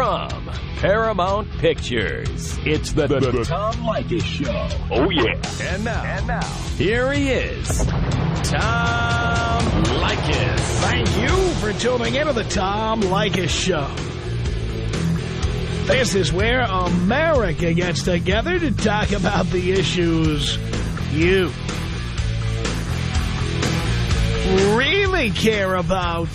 From Paramount Pictures, it's the, the, the Tom Leykis Show. Oh, yeah. And now, and now, here he is, Tom Leykis. Thank you for tuning into the Tom Leykis Show. This is where America gets together to talk about the issues you really care about.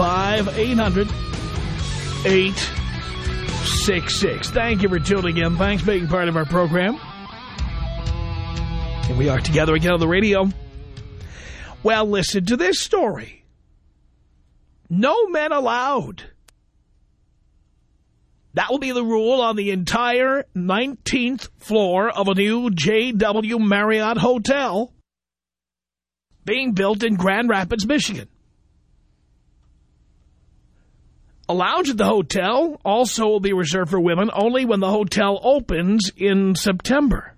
1-800-5800-866. Thank you for tuning in. Thanks for being part of our program. And we are together again on the radio. Well, listen to this story. No men allowed. That will be the rule on the entire 19th floor of a new J.W. Marriott hotel being built in Grand Rapids, Michigan. A lounge at the hotel also will be reserved for women only when the hotel opens in September.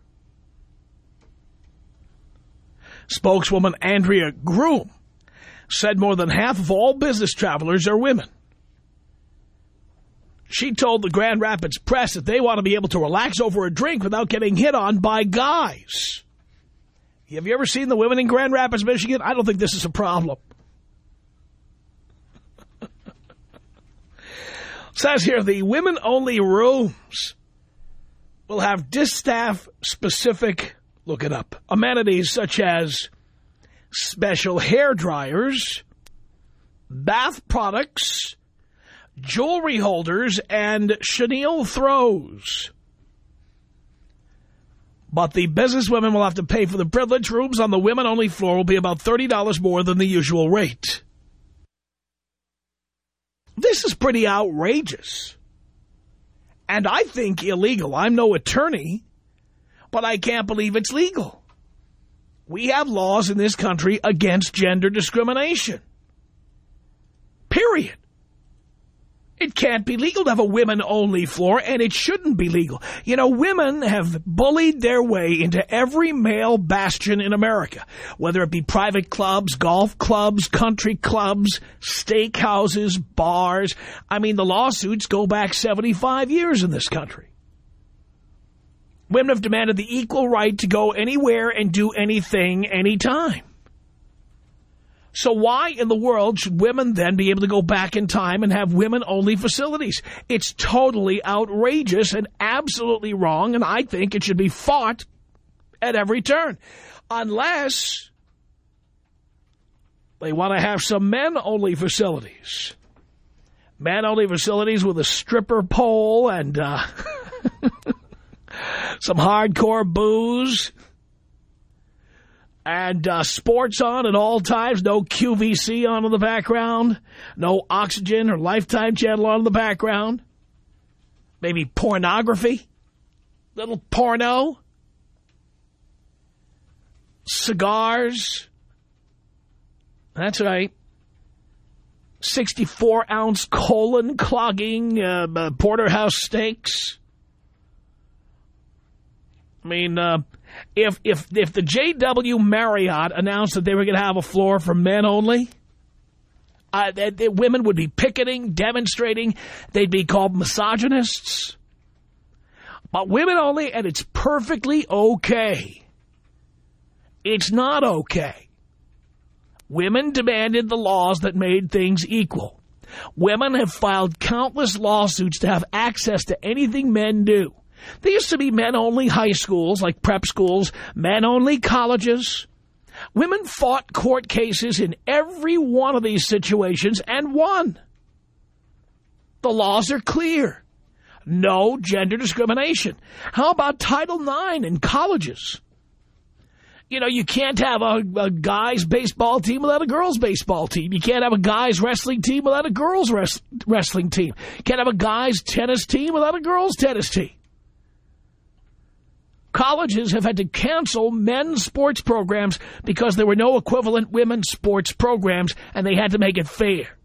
Spokeswoman Andrea Groom said more than half of all business travelers are women. She told the Grand Rapids Press that they want to be able to relax over a drink without getting hit on by guys. Have you ever seen the women in Grand Rapids, Michigan? I don't think this is a problem. Says here, the women-only rooms will have distaff-specific, look it up, amenities such as special hair dryers, bath products, jewelry holders, and chenille throws. But the businesswomen will have to pay for the privilege rooms on the women-only floor will be about $30 more than the usual rate. This is pretty outrageous. And I think illegal. I'm no attorney, but I can't believe it's legal. We have laws in this country against gender discrimination. Period. It can't be legal to have a women-only floor, and it shouldn't be legal. You know, women have bullied their way into every male bastion in America, whether it be private clubs, golf clubs, country clubs, steakhouses, bars. I mean, the lawsuits go back 75 years in this country. Women have demanded the equal right to go anywhere and do anything, anytime. So why in the world should women then be able to go back in time and have women-only facilities? It's totally outrageous and absolutely wrong, and I think it should be fought at every turn. Unless they want to have some men-only facilities. Men-only facilities with a stripper pole and uh, some hardcore booze and uh, sports on at all times. No QVC on in the background. No Oxygen or Lifetime channel on in the background. Maybe pornography. Little porno. Cigars. That's right. 64-ounce colon-clogging uh, uh, porterhouse steaks. I mean... Uh, if if if the J.W. Marriott announced that they were going to have a floor for men only, uh, that, that women would be picketing, demonstrating, they'd be called misogynists. But women only, and it's perfectly okay. It's not okay. Women demanded the laws that made things equal. Women have filed countless lawsuits to have access to anything men do. There used to be men-only high schools, like prep schools, men-only colleges. Women fought court cases in every one of these situations and won. The laws are clear. No gender discrimination. How about Title IX in colleges? You know, you can't have a, a guy's baseball team without a girls' baseball team. You can't have a guy's wrestling team without a girls' res wrestling team. You can't have a guy's tennis team without a girls' tennis team. Colleges have had to cancel men's sports programs because there were no equivalent women's sports programs, and they had to make it fair.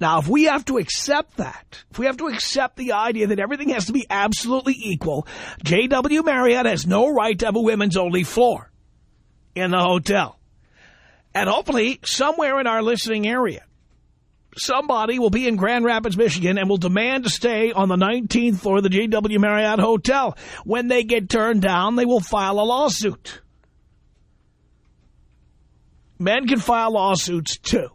Now, if we have to accept that, if we have to accept the idea that everything has to be absolutely equal, J.W. Marriott has no right to have a women's only floor in the hotel. And hopefully, somewhere in our listening area, somebody will be in Grand Rapids, Michigan, and will demand to stay on the 19th floor of the J.W. Marriott Hotel. When they get turned down, they will file a lawsuit. Men can file lawsuits, too.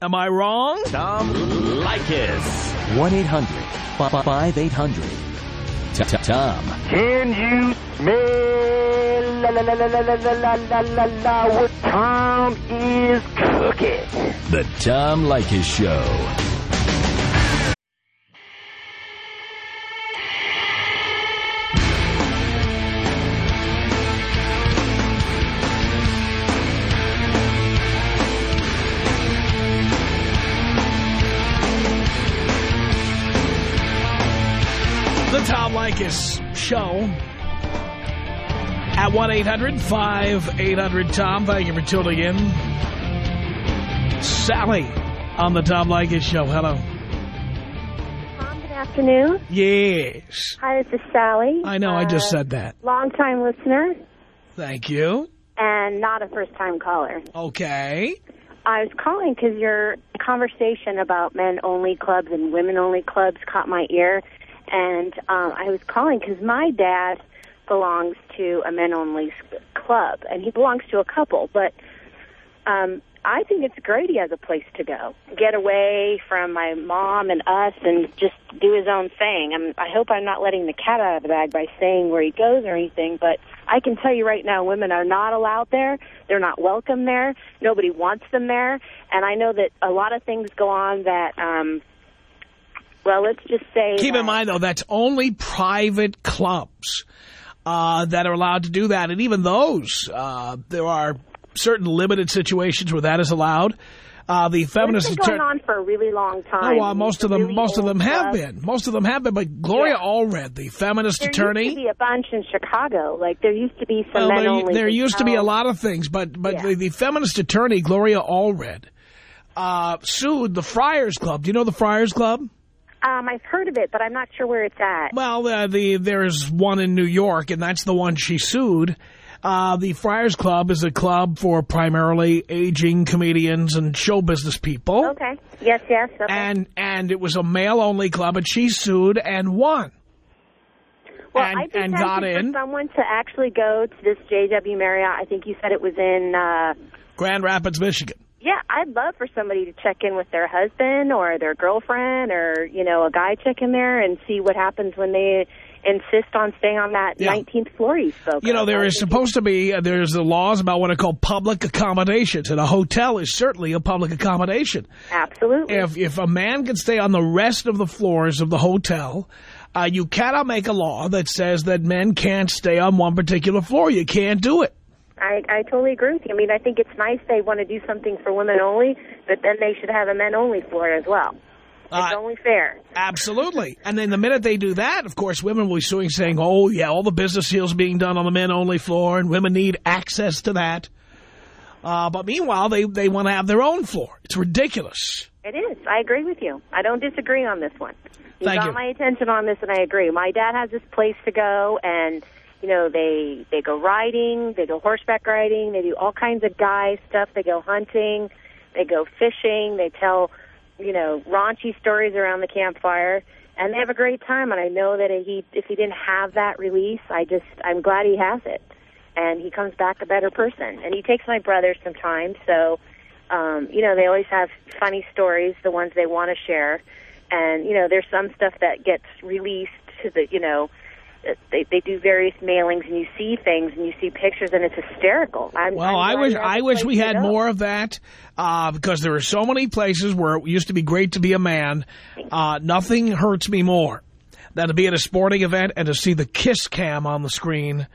Am I wrong? Tom Leykis. 1-800-5800-TOM. Can you smell la la la la la la la la la la what Tom is cooking? The Tom Leykis Show. The Tom Leykis Show at 1-800-5800-TOM. Thank you for tuning in. Sally on the Tom Leykis Show. Hello. Tom, good afternoon. Yes. Hi, this is Sally. I know, I just Uh, said that. Long-time listener Thank you. and not a first-time caller. Okay. I was calling because your conversation about men-only clubs and women-only clubs caught my ear, and um, I was calling because my dad belongs to a men-only club, and he belongs to a couple, but um, I think it's great he has a place to go, get away from my mom and us, and just do his own thing. I'm, I hope I'm not letting the cat out of the bag by saying where he goes or anything, but I can tell you right now, women are not allowed there. They're not welcome there. Nobody wants them there, and I know that a lot of things go on that. Um, well, let's just say. Keep in mind, though, that's only private clubs uh, that are allowed to do that. And even those, uh, there are certain limited situations where that is allowed. Uh, the It's feminist been going on for a really long time. Oh, well, most of them, really most of them have club. been. Most of them have been. But Gloria Yeah. Allred, the feminist There attorney, used to be a bunch in Chicago. Like there used to be some well, men there, only. there used to be a lot of things, but but Yeah. the, the feminist attorney Gloria Allred uh, sued the Friars Club. Do you know the Friars Club? Um, I've heard of it, but I'm not sure where it's at. Well, uh, the there's one in New York, and that's the one she sued. Uh, the Friars Club is a club for primarily aging comedians and show business people. Okay. Yes, yes. Okay. And and it was a male-only club, and she sued and won. well, and- I'd be and got for in. someone to actually go to this JW Marriott. I think you said it was in. Uh, Grand Rapids, Michigan. Yeah, I'd love for somebody to check in with their husband or their girlfriend or you know a guy check in there and see what happens when they insist on staying on that Yeah. 19th floor you spoke. You know, there is supposed to be, uh, there's the laws about what are called public accommodations, and a hotel is certainly a public accommodation. Absolutely. If, if a man can stay on the rest of the floors of the hotel, uh, you cannot make a law that says that men can't stay on one particular floor. You can't do it. I, I totally agree with you. I mean, I think it's nice they want to do something for women only, but then they should have a men only floor as well. It's Uh, only fair. Absolutely. And then the minute they do that, of course, women will be suing saying, oh, yeah, all the business deals being done on the men-only floor, and women need access to that. Uh, but meanwhile, they, they want to have their own floor. It's ridiculous. It is. I agree with you. I don't disagree on this one. You Thank got you. my attention on this, and I agree. My dad has this place to go, and you know they they go riding, they go horseback riding, they do all kinds of guy stuff. They go hunting, they go fishing, they tell you know raunchy stories around the campfire, and they have a great time. And I know that he if he didn't have that release, I just I'm glad he has it, and he comes back a better person. And he takes my brother sometimes, so um, you know, they always have funny stories, the ones they want to share. And, you know, there's some stuff that gets released to the, you know, they, they do various mailings and you see things and you see pictures and it's hysterical. I'm, Well, I'm I wish I wish we had more of that uh, because there are so many places where it used to be great to be a man. Uh, nothing hurts me more than to be at a sporting event and to see the kiss cam on the screen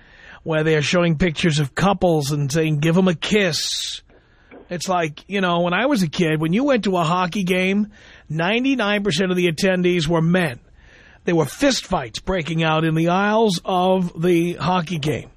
where they're showing pictures of couples and saying, give them a kiss. It's like, you know, when I was a kid, when you went to a hockey game, 99% of the attendees were men. There were fistfights breaking out in the aisles of the hockey game.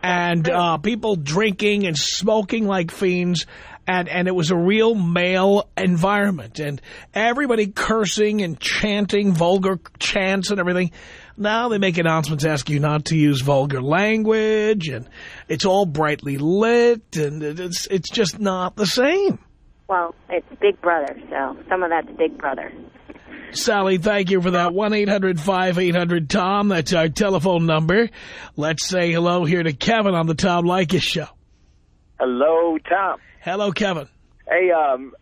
And uh, people drinking and smoking like fiends. And and it was a real male environment. And everybody cursing and chanting vulgar chants and everything. Now they make announcements asking you not to use vulgar language. And it's all brightly lit. And it's it's just not the same. Well it's big brother so some of that's big brother Sally, thank you for that. 1-800-5800-TOM. That's our telephone number. Let's say hello here to Kevin on the Tom Leykis Show. Hello, Tom. Hello, Kevin. Hey, um,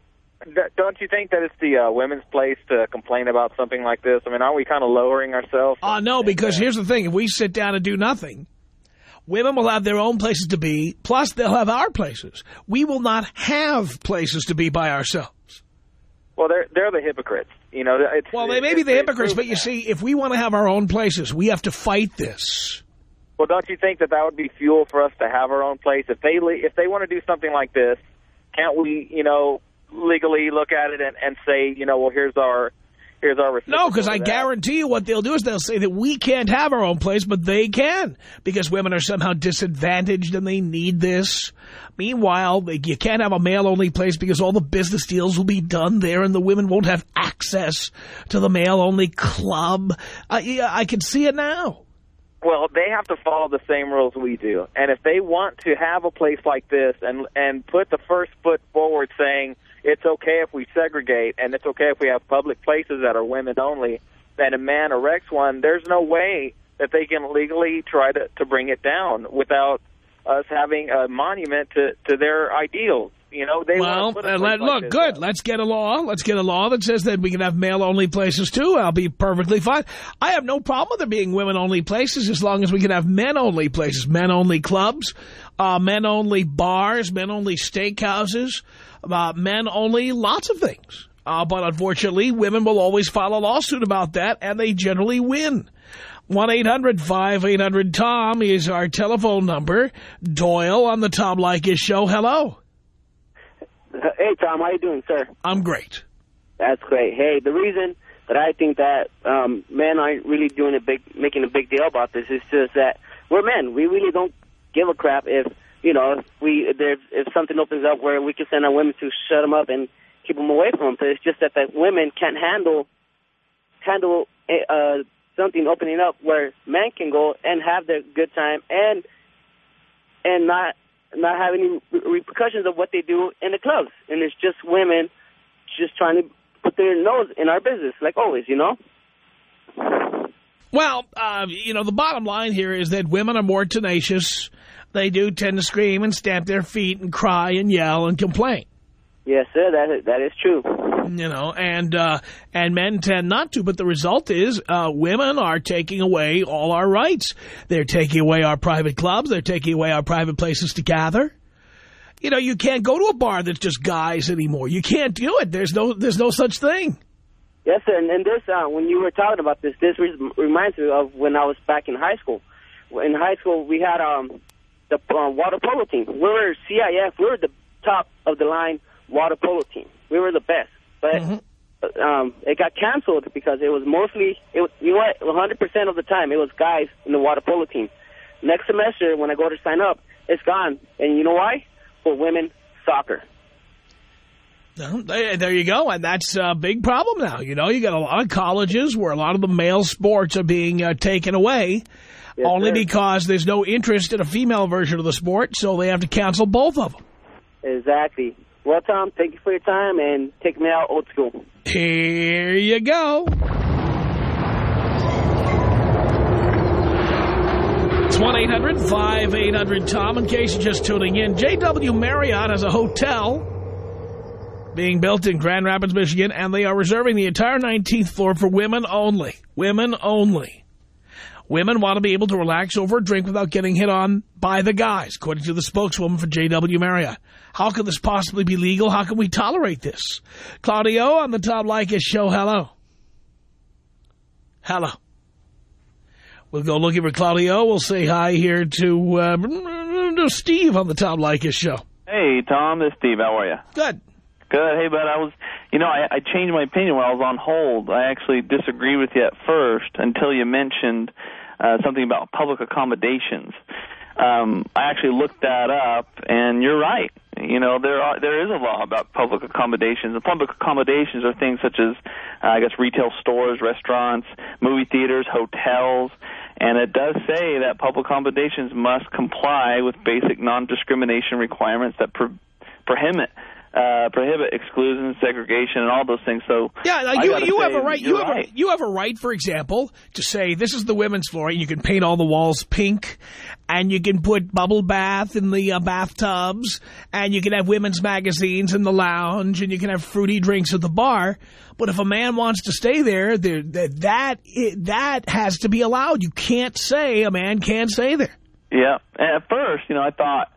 don't you think that it's the uh, women's place to complain about something like this? I mean, aren't we kind of lowering ourselves? Uh, no, because here's the thing. If we sit down and do nothing, women will have their own places to be, plus they'll have our places. We will not have places to be by ourselves. Well, they're they're the hypocrites. You know, it's, well, they may be the hypocrites, but you see, if we want to have our own places, we have to fight this. Well, don't you think that that would be fuel for us to have our own place? If they if they want to do something like this, can't we, you know, legally look at it and, and say, you know, well, here's our here's our No, because I guarantee you what they'll do is they'll say that we can't have our own place, but they can because women are somehow disadvantaged and they need this. Meanwhile, you can't have a male-only place because all the business deals will be done there and the women won't have access to the male-only club. I, I can see it now. Well, they have to follow the same rules we do. And if they want to have a place like this and and put the first foot forward saying it's okay if we segregate and it's okay if we have public places that are women only, and a man erects one, there's no way that they can legally try to, to bring it down without us having a monument to, to their ideals. You know, they well, uh, let, look, good. Let's get a law. Let's get a law that says that we can have male-only places, too. I'll be perfectly fine. I have no problem with there being women-only places as long as we can have men-only places, men-only clubs, uh, men-only bars, men-only steakhouses, uh, men-only lots of things. Uh, but unfortunately, women will always file a lawsuit about that, and they generally win. 1-800-5800-TOM is our telephone number. Doyle on the Tom Leykis show. Hello. Hey, Tom, how you doing, sir? I'm great. That's great. Hey, the reason that I think that um, men aren't really doing a big, making a big deal about this is just that we're men. We really don't give a crap if, you know, if we if, if something opens up where we can send our women to shut them up and keep them away from them. But it's just that the women can't handle handle uh, something opening up where men can go and have their good time and and not not have any repercussions of what they do in the clubs. And it's just women just trying to put their nose in our business, like always, you know? Well, uh, you know, the bottom line here is that women are more tenacious. They do tend to scream and stamp their feet and cry and yell and complain. Yes, sir, that is, that is true. You know, and uh, and men tend not to, but the result is uh, women are taking away all our rights. They're taking away our private clubs. They're taking away our private places to gather. You know, you can't go to a bar that's just guys anymore. You can't do it. There's no there's no such thing. Yes, sir. And, and this, uh, when you were talking about this, this reminds me of when I was back in high school. In high school, we had um, the uh, water polo team. We were CIF. We were the top of the line water polo team. We were the best, but mm -hmm. um, it got canceled because it was mostly, it was, you know what, 100% of the time it was guys in the water polo team. Next semester, when I go to sign up, it's gone. And you know why? For women soccer. Well, there you go, and that's a big problem now. You know, you got a lot of colleges where a lot of the male sports are being uh, taken away yes, only sir. because there's no interest in a female version of the sport, so they have to cancel both of them. Exactly. Well, Tom, thank you for your time, and take me out old school. Here you go. It's 1-800-5800-TOM. In case you're just tuning in, J.W. Marriott has a hotel being built in Grand Rapids, Michigan, and they are reserving the entire 19th floor for women only. Women only. Women want to be able to relax over a drink without getting hit on by the guys, according to the spokeswoman for J.W. Marriott. How can this possibly be legal? How can we tolerate this? Claudio on the Tom Leykis show. Hello. Hello. We'll go looking for Claudio. We'll say hi here to, uh, to Steve on the Tom Leykis show. Hey, Tom, this is Steve. How are you? Good. Good. Hey, bud, I was, you know, I, I changed my opinion while I was on hold. I actually disagreed with you at first until you mentioned uh, something about public accommodations. Um, I actually looked that up, and you're right. You know, there are there is a law about public accommodations. And public accommodations are things such as, uh, I guess, retail stores, restaurants, movie theaters, hotels, and it does say that public accommodations must comply with basic non-discrimination requirements that pro- prohibit uh, prohibit exclusion, segregation, and all those things. So yeah, I you you have a right. You have right. a, you have a right, for example, to say this is the women's floor, and you can paint all the walls pink, and you can put bubble bath in the uh, bathtubs, and you can have women's magazines in the lounge, and you can have fruity drinks at the bar. But if a man wants to stay there, there that that that has to be allowed. You can't say a man can't stay there. Yeah. And at first, you know, I thought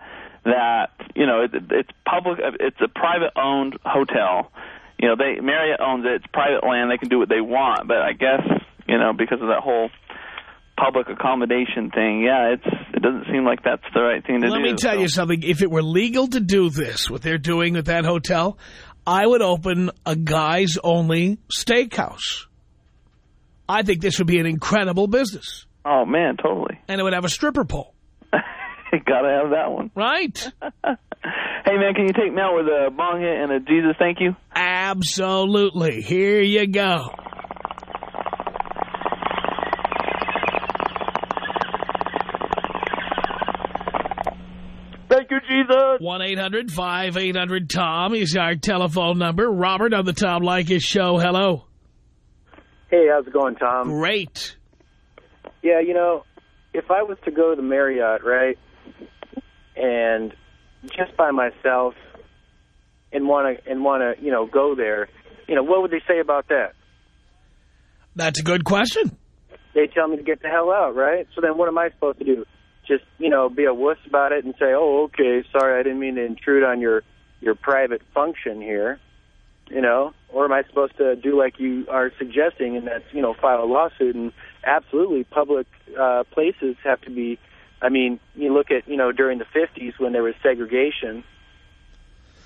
that you know it, it's public. It's a private-owned hotel. You know, they Marriott owns it. It's private land. They can do what they want. But I guess you know because of that whole public accommodation thing, yeah, it's it doesn't seem like that's the right thing to Let do. Let me tell so. you something. If it were legal to do this, what they're doing at that hotel, I would open a guys-only steakhouse. I think this would be an incredible business. Oh man, totally. And it would have a stripper pole. Gotta have that one. Right? Hey man, can you take me out with a bong hit and a Jesus thank you? Absolutely. Here you go. Thank you, Jesus. 1-800-5800-TOM is our telephone number. Robert on the Tom Leykis show. Hello. Hey, how's it going, Tom? Great. Yeah, you know, if I was to go to the Marriott, right, and just by myself and want to and want to, you know, go there, you know, what would they say about that? That's a good question. They tell me to get the hell out, right? So then what am I supposed to do? Just, you know, be a wuss about it and say, "Oh, okay, sorry, I didn't mean to intrude on your your private function here." You know, or am I supposed to do like you are suggesting, and that's you know file a lawsuit? And absolutely, public uh, places have to be. I mean, you look at you know during the '50s when there was segregation.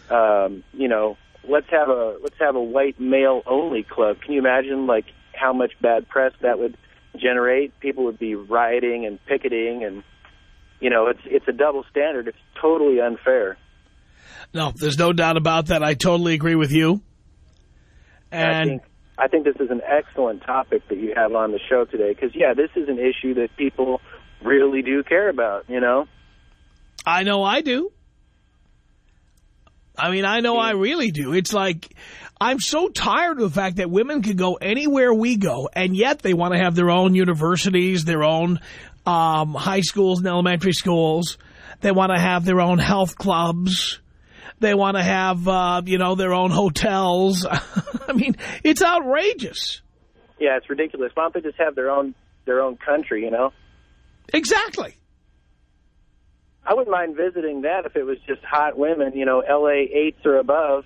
Um, you know, let's have a let's have a white male only club. Can you imagine like how much bad press that would generate? People would be rioting and picketing, and you know, it's it's a double standard. It's totally unfair. No, there's no doubt about that. I totally agree with you. I And think I think this is an excellent topic that you have on the show today because yeah, this is an issue that people really do care about. You know, I know I do. I mean, I know I really do. It's like, I'm so tired of the fact that women can go anywhere we go, and yet they want to have their own universities, their own um, high schools and elementary schools. They want to have their own health clubs. They want to have, uh, you know, their own hotels. I mean, it's outrageous. yeah, it's ridiculous. Why don't they just have their own their own country? You know, Exactly. I wouldn't mind visiting that if it was just hot women. You know, L.A. eights or above.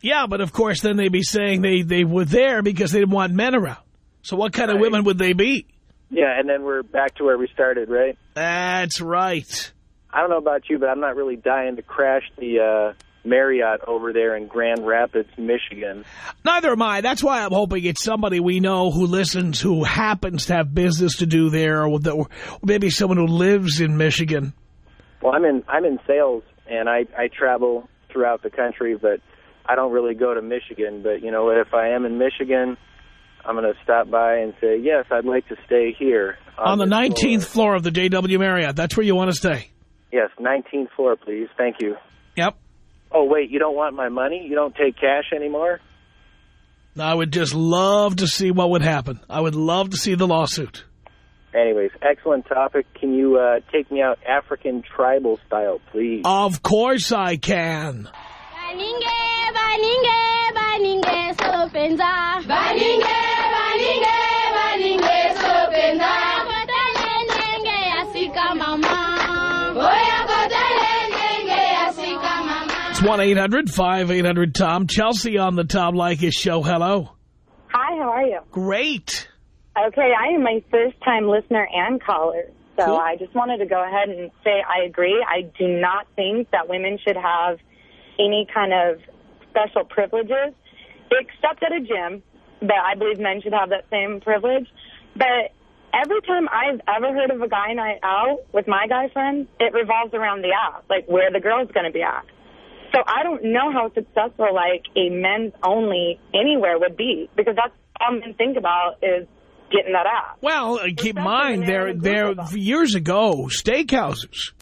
Yeah, but of course then they'd be saying they, they were there because they didn't want men around. So what kind of women would they be? Yeah, and then we're back to where we started, right? That's right. I don't know about you, but I'm not really dying to crash the uh, Marriott over there in Grand Rapids, Michigan. Neither am I. That's why I'm hoping it's somebody we know who listens who happens to have business to do there or, the, or maybe someone who lives in Michigan. Well, I'm in I'm in sales, and I I travel throughout the country, but I don't really go to Michigan. But you know, if I am in Michigan, I'm going to stop by and say, yes, I'd like to stay here On the 19th floor. floor of the JW Marriott. That's where you want to stay. Yes, 19th floor, please. Thank you. Yep. Oh, wait, you don't want my money? You don't take cash anymore? I would just love to see what would happen. I would love to see the lawsuit. Anyways, excellent topic. Can you uh, take me out African tribal style, please? Of course I can. Baninge, baninge, baninge, sopenza. It's 1-800-5800-TOM. Chelsea on the Tom Leykis show. Hello. Hi, how are you? Great. Okay, I am my first time listener and caller. So Cool. I just wanted to go ahead and say I agree. I do not think that women should have any kind of special privileges, except at a gym. But I believe men should have that same privilege. But every time I've ever heard of a guy night out with my guy friends, it revolves around the app, like where the girl's going to be at. So I don't know how successful like a men's only anywhere would be because that's all men think about is getting that app. Well, uh, keep in mind, there, there years ago, steakhouses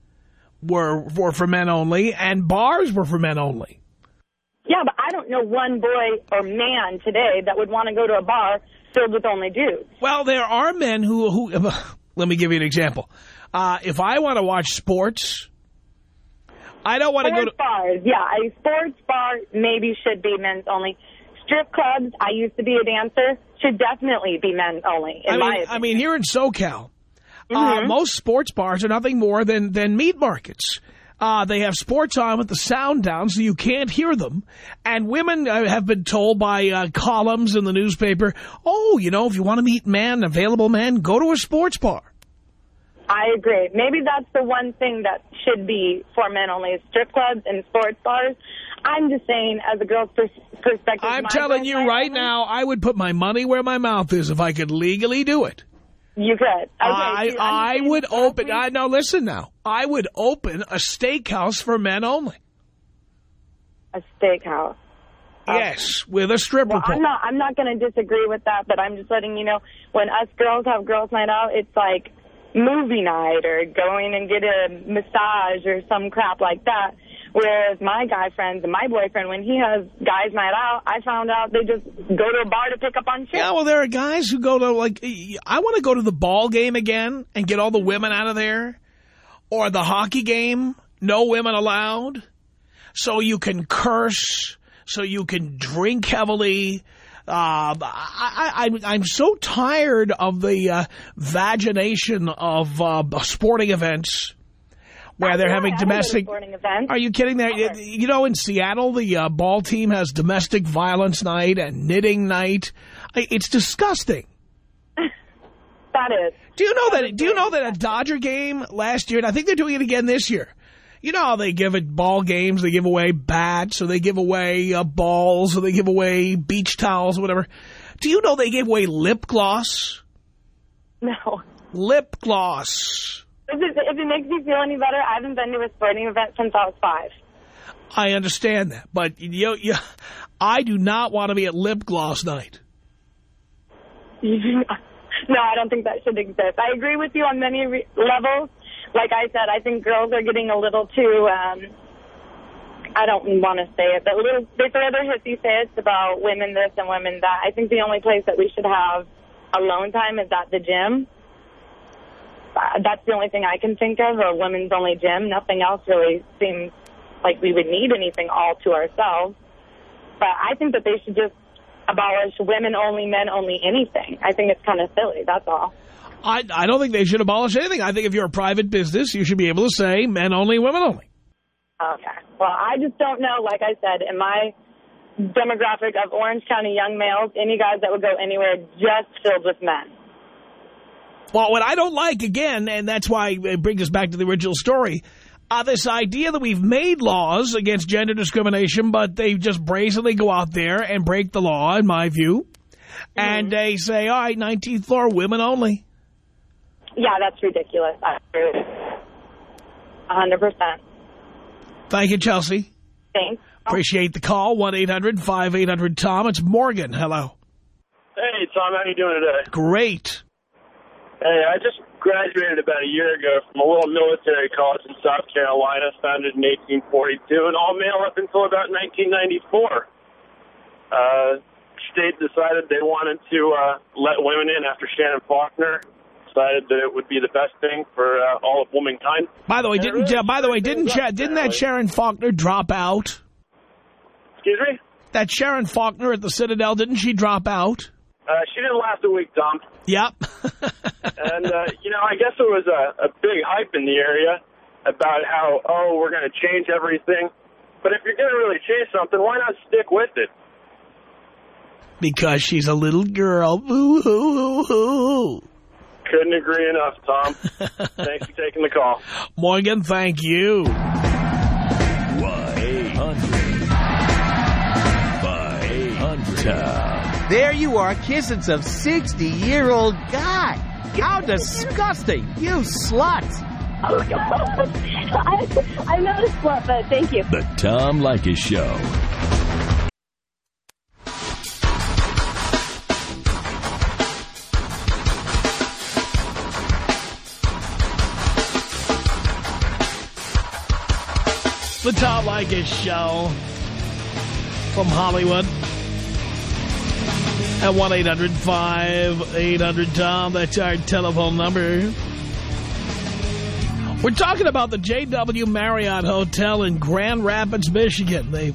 were were for men only, and bars were for men only. Yeah, but I don't know one boy or man today that would want to go to a bar filled with only dudes. Well, there are men who who. Let me give you an example. Uh, if I want to watch sports, I don't want to go to. Sports bars, yeah, a sports bar maybe should be men's only. Strip clubs, I used to be a dancer, should definitely be men's only, in I my mean. I mean, here in SoCal, uh, Mhm. most sports bars are nothing more than than meat markets. Uh, they have sports on with the sound down so you can't hear them. And women uh, have been told by uh, columns in the newspaper, oh, you know, if you want to meet men, available men, go to a sports bar. I agree. Maybe that's the one thing that should be for men only is strip clubs and sports bars. I'm just saying, as a girl's pers- perspective, I'm telling you right now, I would put my money where my mouth is if I could legally do it. You could. Okay, I, I would open, I now listen now, I would open a steakhouse for men only. a steakhouse. Yes, with a stripper Well, pole. I'm not. I'm not going to disagree with that, but I'm just letting you know when us girls have girls' night out, it's like movie night or going and get a massage or some crap like that. Whereas my guy friends and my boyfriend, when he has guys' night out, I found out they just go to a bar to pick up on chicks. Yeah, well, there are guys who go to, like, I want to go to the ball game again and get all the women out of there. Or the hockey game, no women allowed. So you can curse, so you can drink heavily. Uh, I, I, I'm- I'm so tired of the uh, vagination of uh, sporting events where they're having I don't go to domestic... sporting events. Are you kidding? There, you know, in Seattle, the uh, ball team has domestic violence night and knitting night. It's disgusting. That is. Do you know that? Do you know that a Dodger game last year, and I think they're doing it again this year. You know how they give it ball games, they give away bats, or they give away uh, balls, or they give away beach towels, or whatever. Do you know they gave away lip gloss? No. Lip gloss. If it, if it makes you feel any better, I haven't been to a sporting event since I was five. I understand that, but you, you, I do not want to be at lip gloss night. no, I don't think that should exist. I agree with you on many re- levels. Like I said, I think girls are getting a little too, um, I don't want to say it, but little, they throw their hissy fits about women this and women that. I think the only place that we should have alone time is at the gym. Uh, That's the only thing I can think of, a women's only gym. Nothing else really seems like we would need anything all to ourselves. But I think that they should just abolish women only, men only, anything. I think it's kind of silly, that's all. I, I don't think they should abolish anything. I think if you're a private business, you should be able to say men only, women only. Okay. Well, I just don't know, like I said, in my demographic of Orange County young males, any guys that would go anywhere just filled with men. Well, what I don't like, again, and that's why it brings us back to the original story, uh, this idea that we've made laws against gender discrimination, but they just brazenly go out there and break the law, in my view, and they say, all right, 19th floor, women only. Yeah, that's ridiculous. I agree. A hundred percent. Thank you, Chelsea. Thanks. Appreciate the call, 1-800-5800-TOM. It's Morgan. Hello. Hey, Tom, how you doing today? Great. Hey, I just graduated about a year ago from a little military college in South Carolina, founded in 1842, and all male up until about 1994. Uh, state decided they wanted to uh, let women in after Shannon Faulkner decided that it would be the best thing for uh, all of womankind. By the way, didn't by the way, didn't Sha- didn't that Sharon Faulkner drop out? Excuse me? That Sharon Faulkner at the Citadel, didn't she drop out? Uh, she didn't last a week, Tom. Yep. and, uh, you know, I guess there was a, a big hype in the area about how, oh, we're going to change everything. But if you're going to really change something, why not stick with it? Because she's a little girl. Boo hoo hoo hoo. Couldn't agree enough, Tom. Thanks for taking the call. Morgan, thank you. 1-800-5800-TOM. There you are kissing some 60-year-old guy. How disgusting. You slut. Oh, I, I'm not a slut, but thank you. The Tom Leykis Show. Tom Show from Hollywood. At 1-800-5800-TOM. That's our telephone number. We're talking about the JW Marriott Hotel in Grand Rapids, Michigan. They've,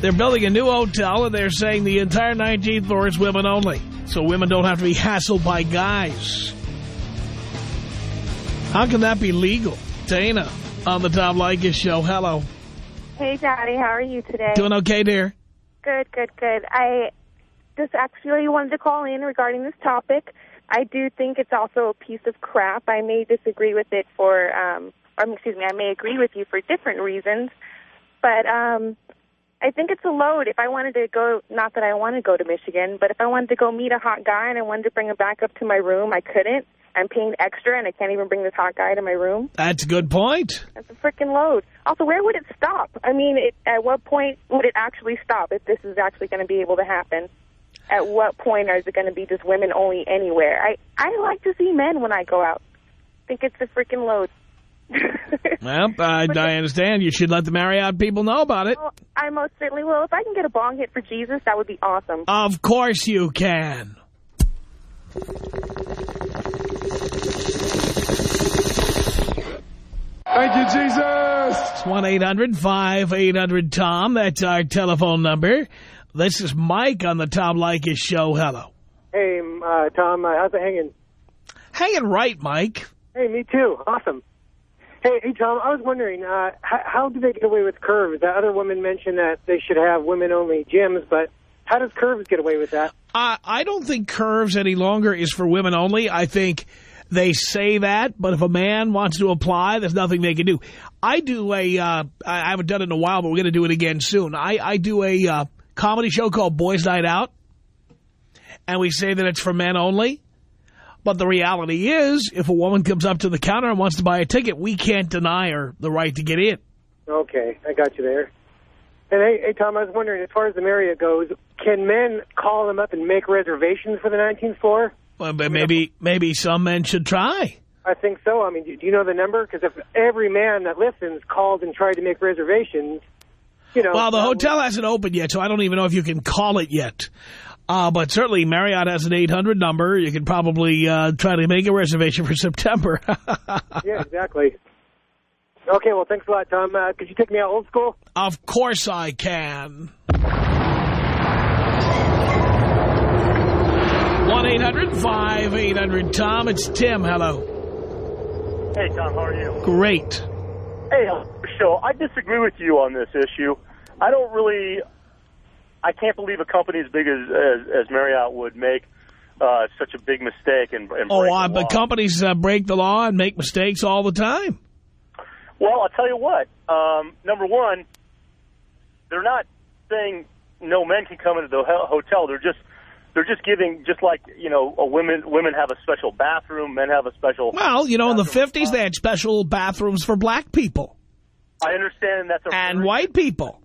they're building a new hotel, and they're saying the entire 19th floor is women only. So women don't have to be hassled by guys. How can that be legal? Dana on the Tom Leykis Show. Hello. Hey, Daddy, how are you today? Doing okay, dear? Good, good, good. I just actually wanted to call in regarding this topic. I do think it's also a piece of crap. I may disagree with it for, um, or excuse me, I may agree with you for different reasons, but um, I think it's a load. If I wanted to go, not that I want to go to Michigan, but if I wanted to go meet a hot guy and I wanted to bring him back up to my room, I couldn't. I'm paying extra and I can't even bring this hot guy to my room. That's a good point. That's a freaking load. Also, where would it stop? I mean, it, at what point would it actually stop if this is actually going to be able to happen? At what point is it going to be just women only anywhere? I, I like to see men when I go out. I think it's a freaking load. Well, I, I understand. You should let the Marriott people know about it. Well, I most certainly will. If I can get a bong hit for Jesus, that would be awesome. Of course you can. Thank you, Jesus. It's 1-800-5800-TOM. That's our telephone number. This is Mike on the Tom Leykis Show. Hello. Hey, uh, Tom, uh, how's it hanging? Hanging right, Mike. Hey, me too. Awesome. Hey, hey, Tom, I was wondering, uh, how, how do they get away with curves? The other woman mentioned that they should have women-only gyms, but how does curves get away with that? Uh, I don't think curves any longer is for women only. I think they say that, but if a man wants to apply, there's nothing they can do. I do a, uh, I haven't done it in a while, but we're going to do it again soon. I, I do a uh, comedy show called Boys Night Out, and we say that it's for men only. But the reality is, if a woman comes up to the counter and wants to buy a ticket, we can't deny her the right to get in. Okay, I got you there. And hey, hey, Tom, I was wondering, as far as the Marriott goes, can men call them up and make reservations for the 19th floor? Well, but maybe maybe some men should try. I think so. I mean, do you know the number? Because if every man that listens called and tried to make reservations, you know... Well, the hotel hasn't opened yet, so I don't even know if you can call it yet. Uh, but certainly Marriott has an 800 number. You can probably uh, try to make a reservation for September. yeah, exactly. Okay, well, thanks a lot, Tom. Uh, could you take me out old school? of course I can. 1-800-5800-TOM. It's Tim. Hello. Hey, Tom, how are you? Great. Hey, show. I disagree with you on this issue. I don't really, I can't believe a company as big as as, as Marriott would make uh, such a big mistake and, and Oh, break uh, the but law. companies uh, break the law and make mistakes all the time. Well, I'll tell you what. Um, number one, they're not saying no men can come into the hotel. They're just they're just giving just like you know a women women have a special bathroom, men have a special. Well, you know, in the 50s, they had special bathrooms for black people I understand that's a and white people.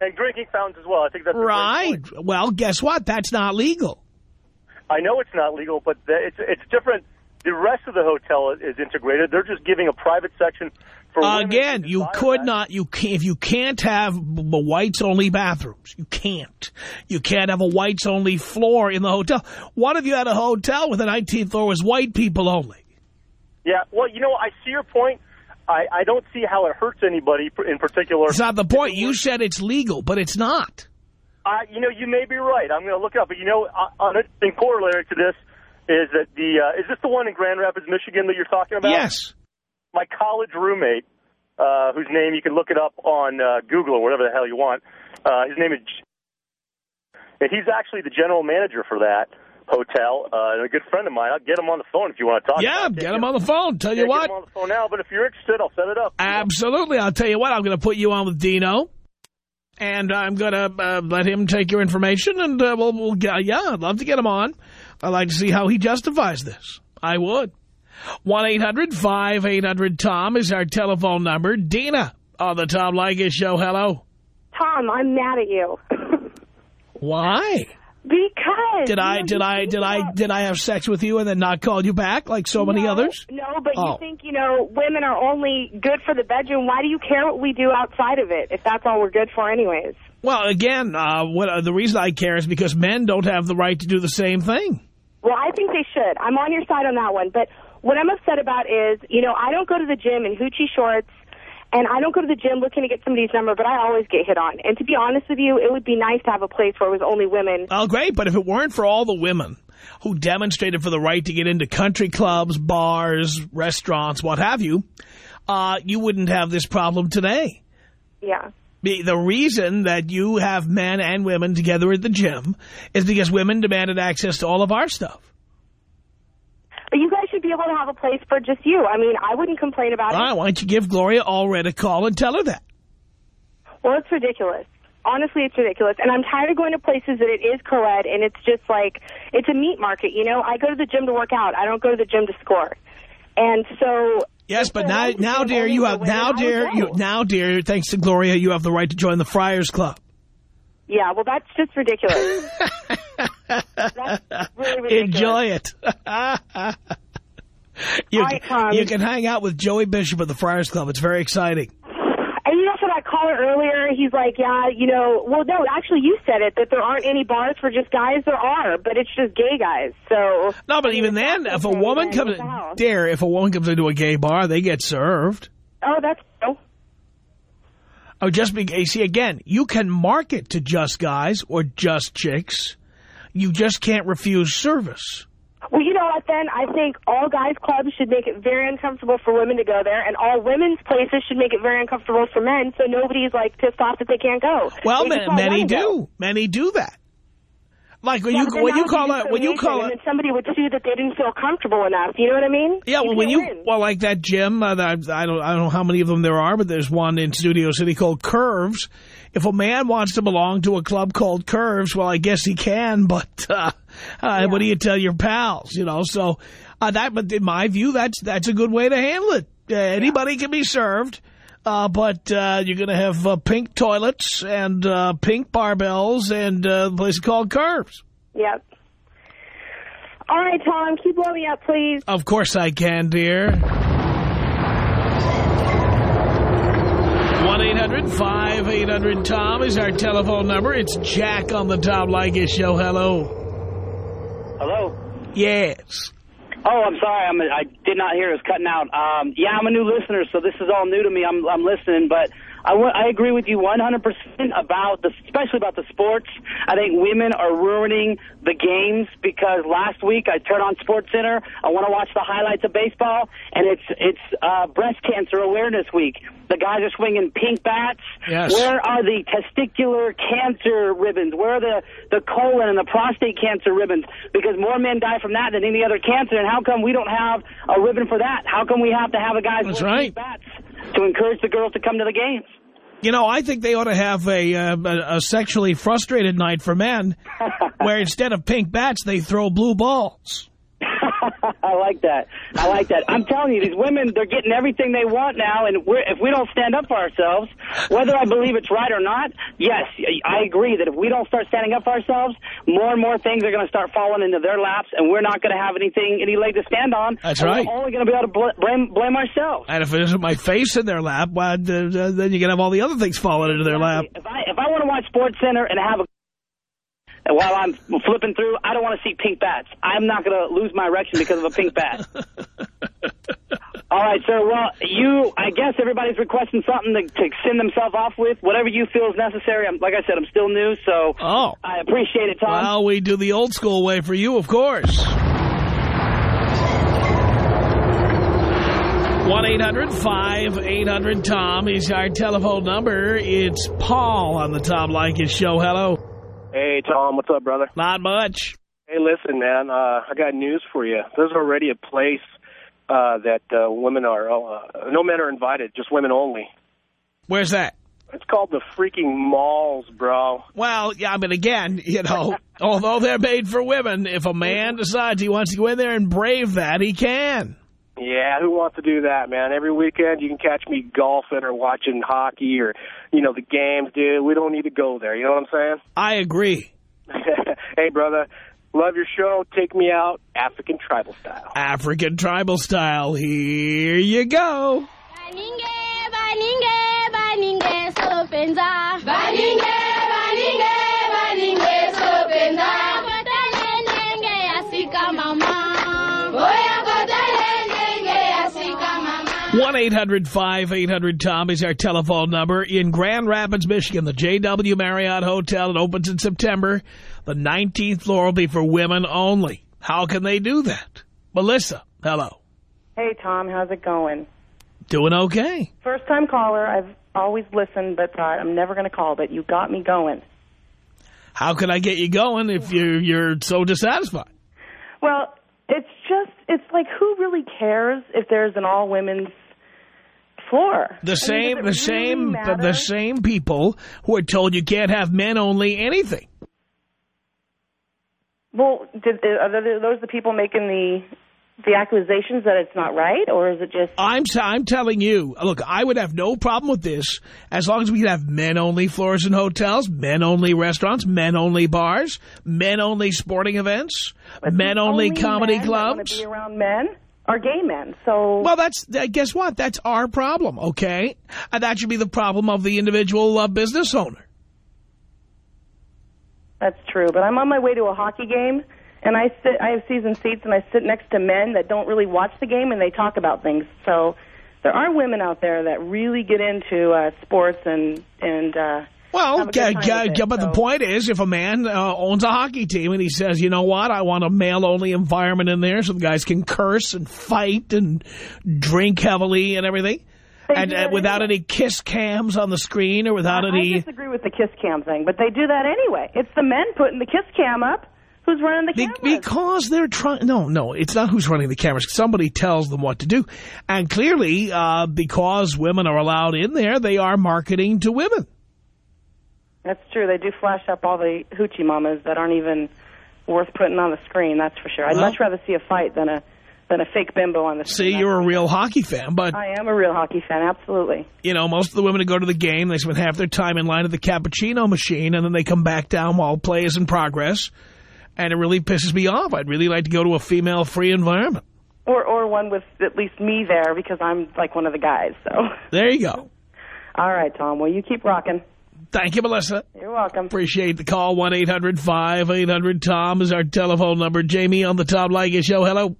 and drinking fountains as well. I think that's a Right. Well, guess what? That's not legal. I know it's not legal, but it's it's different. The rest of the hotel is integrated. They're just giving a private section. Again, you could not, you can, if you can't have whites-only bathrooms, you can't. You can't have a whites-only floor in the hotel. What if you had a hotel with the 19th floor was white people only? Yeah, well, you know, I see your point. I, I don't see how it hurts anybody in particular. It's not the point. You said it's legal, but it's not. I, you know, you may be right. I'm going to look it up. But, you know, uh, on it, in corollary to this is that the, uh, is this the one in Grand Rapids, Michigan that you're talking about? Yes. My college roommate, uh, whose name you can look it up on uh, Google or whatever the hell you want. Uh, his name is, and he's actually the general manager for that hotel, uh, and a good friend of mine. I'll get him on the phone if you want to talk. Yeah, get him on the phone. Tell you Can't what. Get him on the phone now, but if you're interested, I'll set it up. Absolutely. I'll tell you what, I'm going to put you on with Dino. And I'm going to uh, let him take your information, and uh, we'll, we'll get, yeah, I'd love to get him on. I'd like to see how he justifies this. I would. 1-800-5800-TOM is our telephone number. Dina on the Tom Leykis Show. Hello. Tom, I'm mad at you. Why? Because Did I did I did I did I have sex with you and then not call you back like so many No, others? No, but Oh. you think, you know, women are only good for the bedroom. Why do you care what we do outside of it if that's all we're good for anyways? Well, again, uh, what uh, the reason I care is because men don't have the right to do the same thing. Well, I think they should. I'm on your side on that one. But what I'm upset about is, you know, I don't go to the gym in hoochie shorts, and I don't go to the gym looking to get somebody's number, but I always get hit on. And to be honest with you, it would be nice to have a place where it was only women. Oh, great, but if it weren't for all the women who demonstrated for the right to get into country clubs, bars, restaurants, what have you, uh, you wouldn't have this problem today. Yeah. The the reason that you have men and women together at the gym is because women demanded access to all of our stuff. But you guys should be able to have a place for just you. I mean, I wouldn't complain about All it. right, why don't you give Gloria Allred a call and tell her that? Well, it's ridiculous. Honestly, it's ridiculous. And I'm tired of going to places that it is co-ed, and it's just like, it's a meat market, you know? I go to the gym to work out. I don't go to the gym to score. And so... Yes, but now, now, dear, you have now, dear, you now, dear. Thanks to Gloria, you have the right to join the Friars Club. Yeah, well, that's just ridiculous. that's really ridiculous. Enjoy it. you, right, Tom. you um, can hang out with Joey Bishop at the Friars Club. It's very exciting. And you know, for that caller earlier, he's like, yeah, you know, well, no, actually, you said it, that there aren't any bars for just guys. There are, but it's just gay guys. So... No, but even then, if a woman comes, dear, if a woman comes into a gay bar, they get served. Oh, that's... Oh. Oh, just be you see again. You can market to just guys or just chicks. You just can't refuse service. Well, you know what, then? I think all guys' clubs should make it very uncomfortable for women to go there, and all women's places should make it very uncomfortable for men, so nobody's, like, pissed off that they can't go. Well, many wanna go. do. Many do that. Like when Yeah, you when you call it when you call it somebody would sue that they didn't feel comfortable enough. You know what I mean? Yeah, well, when you win. well, like that gym, uh, I don't I don't know how many of them there are, but there's one in Studio City called Curves. If a man wants to belong to a club called Curves, well, I guess he can. But uh, uh, what do you tell your pals? You know, so uh, that. But in my view, that's that's a good way to handle it. Uh, anybody can be served. Uh, but uh, you're going to have uh, pink toilets and uh, pink barbells and uh, the place called Curves. Yep. All right, Tom, keep blowing me up, please. Of course I can, dear. 1-800-5800-TOM is our telephone number. It's Jack on the Tom Leykis Show. Hello. Hello. Yes. Oh, I'm sorry. I'm, I did not hear it was cutting out. Um, yeah, I'm a new listener, so this is all new to me. I'm, I'm listening, but I, w I agree with you 100% about the, especially about the sports. I think women are ruining the games because last week I turned on Sports Center. I want to watch the highlights of baseball, and it's it's uh, breast cancer awareness week. The guys are swinging pink bats. Yes. Where are the testicular cancer ribbons? Where are the, the colon and the prostate cancer ribbons? Because more men die from that than any other cancer. And how come we don't have a ribbon for that? How come we have to have a guy That's right. pink bats to encourage the girls to come to the games? You know, I think they ought to have a, uh, a, a sexually frustrated night for men where instead of pink bats, they throw blue balls. I like that. I like that. I'm telling you, these women, they're getting everything they want now, and we're, if we don't stand up for ourselves, whether I believe it's right or not, yes, I agree that if we don't start standing up for ourselves, more and more things are going to start falling into their laps, and we're not going to have anything, any leg to stand on. That's right. We're only going to be able to bl blame, blame ourselves. And if it isn't my face in their lap, well, uh, then you can have all the other things falling into their lap. If I, if I want to watch Sports Center and have a while I'm flipping through, I don't want to see pink bats. I'm not going to lose my erection because of a pink bat. All right, sir. Well, you, I guess everybody's requesting something to, to send themselves off with. Whatever you feel is necessary. I'm, like I said, I'm still new, so oh. I appreciate it, Tom. Well, we do the old school way for you, of course. 1-800-5800-TOM is our telephone number. It's Paul on the Tom Leykis Show. Hello. Hey, Tom, what's up, brother? Not much. Hey, listen, man, uh, I got news for you. There's already a place uh, that uh, women are, uh, no men are invited, just women only. Where's that? It's called the freaking malls, bro. Well, yeah, I mean, again, you know, although they're made for women, if a man decides he wants to go in there and brave that, he can. Yeah, who wants to do that, man? Every weekend you can catch me golfing or watching hockey or, you know, the games, dude. We don't need to go there. You know what I'm saying? I agree. hey, brother, love your show. Take me out African tribal style. African tribal style. Here you go. baninge baninge sopenza baninge baninge 1-800-5800-TOM is our telephone number. In Grand Rapids, Michigan, the JW Marriott Hotel, it opens in September. The 19th floor will be for women only. How can they do that? Melissa, hello. Hey, Tom, how's it going? Doing okay. First time caller. I've always listened, but uh, I'm never going to call, but you got me going. How can I get you going if you're, you're so dissatisfied? Well, it's just, it's like, who really cares if there's an all-women's floor? The I mean, same, the really same, matter? the same people who are told you can't have men only anything. Well, did, uh, are those the people making the the accusations that it's not right, or is it just... I'm I'm telling you, look, I would have no problem with this as long as we could have men-only floors in hotels, men-only restaurants, men-only bars, men-only men-only events, men-only only comedy men clubs. around men are gay men, so... Well, that's uh, guess what? That's our problem, okay? And that should be the problem of the individual uh, business owner. That's true, but I'm on my way to a hockey game, and I sit. I have season seats, and I sit next to men that don't really watch the game, and they talk about things. So there are women out there that really get into uh, sports and and. Uh, Well, have a good g- time g- with g- it, but the point is, if a man uh, owns a hockey team and he says, you know what, I want a male-only environment in there so the guys can curse and fight and drink heavily and everything, and uh, without any kiss cams on the screen or without I any... I disagree with the kiss cam thing, but they do that anyway. It's the men putting the kiss cam up. Who's running the Be- because they're trying... No, no, it's not who's running the cameras. Somebody tells them what to do. And clearly, uh, because women are allowed in there, they are marketing to women. That's true. They do flash up all the hoochie mamas that aren't even worth putting on the screen. That's for sure. I'd Well- much rather see a fight than a than a fake bimbo on the screen. See, you're a real hockey fan, but... I am a real hockey fan, absolutely. you know, most of the women who go to the game, they spend half their time in line at the cappuccino machine, and then they come back down while play is in progress. And it really pisses me off. I'd really like to go to a female-free environment. Or or one with at least me there because I'm like one of the guys. So, There you go. all right, Tom. Well, you keep rocking. Thank you, Melissa. You're welcome. Appreciate the call. 1-800-5800-TOM is our telephone number. Jamie on the Tom Leykis Show. Hello.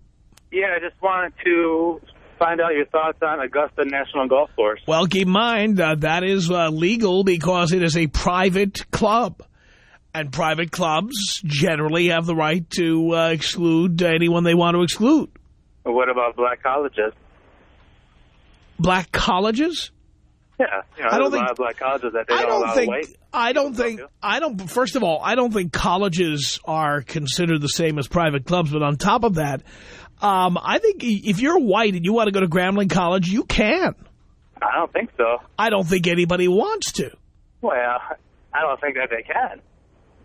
Yeah, I just wanted to find out your thoughts on Augusta National Golf Course. Well, keep in mind, uh, that is uh, legal because it is a private club. And private clubs generally have the right to uh, exclude anyone they want to exclude. What about black colleges? Black colleges? Yeah, you know, I don't think- black colleges that they I don't, don't think. I don't think. I don't. First of all, I don't think colleges are considered the same as private clubs. But on top of that, um, I think if you're white and you want to go to Grambling College, you can. I don't think so. I don't think anybody wants to. Well, I don't think that they can.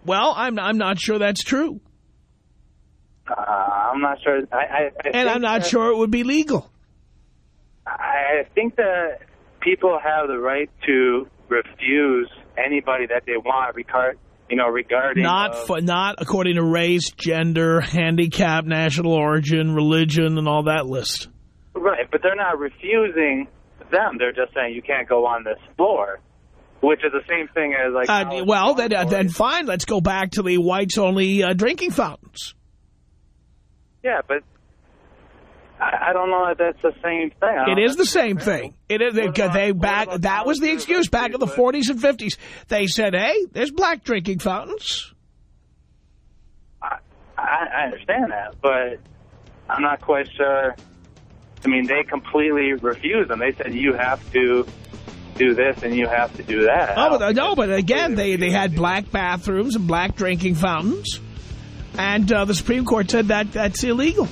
Well, I'm. I'm not sure that's true, Uh, I'm not sure. I, I, I and I'm not that- sure it would be legal. I think that people have the right to refuse anybody that they want, regard, you know, regarding Not of- for, not according to race, gender, handicap, national origin, religion, and all that list. right, but they're not refusing them. They're just saying you can't go on this floor, which is the same thing as like. Uh, well, then, uh, then fine. Let's go back to the whites-only uh, drinking fountains. Yeah, but I, don't know if that's the same thing. It is the same thing. It is. They, they back. That was the excuse back in the 40s and 50s. They said, "Hey, there's black drinking fountains." I, I understand that, but I'm not quite sure. I mean, they completely refused them. They said you have to do this and you have to do that. Oh, but, no, but again, they, they had black bathrooms and black drinking fountains. And uh, the Supreme Court said that that's illegal.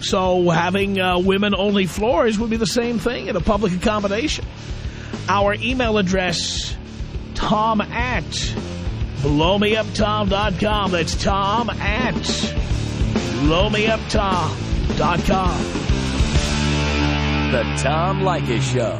So having uh, women-only floors would be the same thing in a public accommodation. Our email address, tom at blowmeuptom.com. That's tom at blowmeuptom.com. The Tom Leykis Show.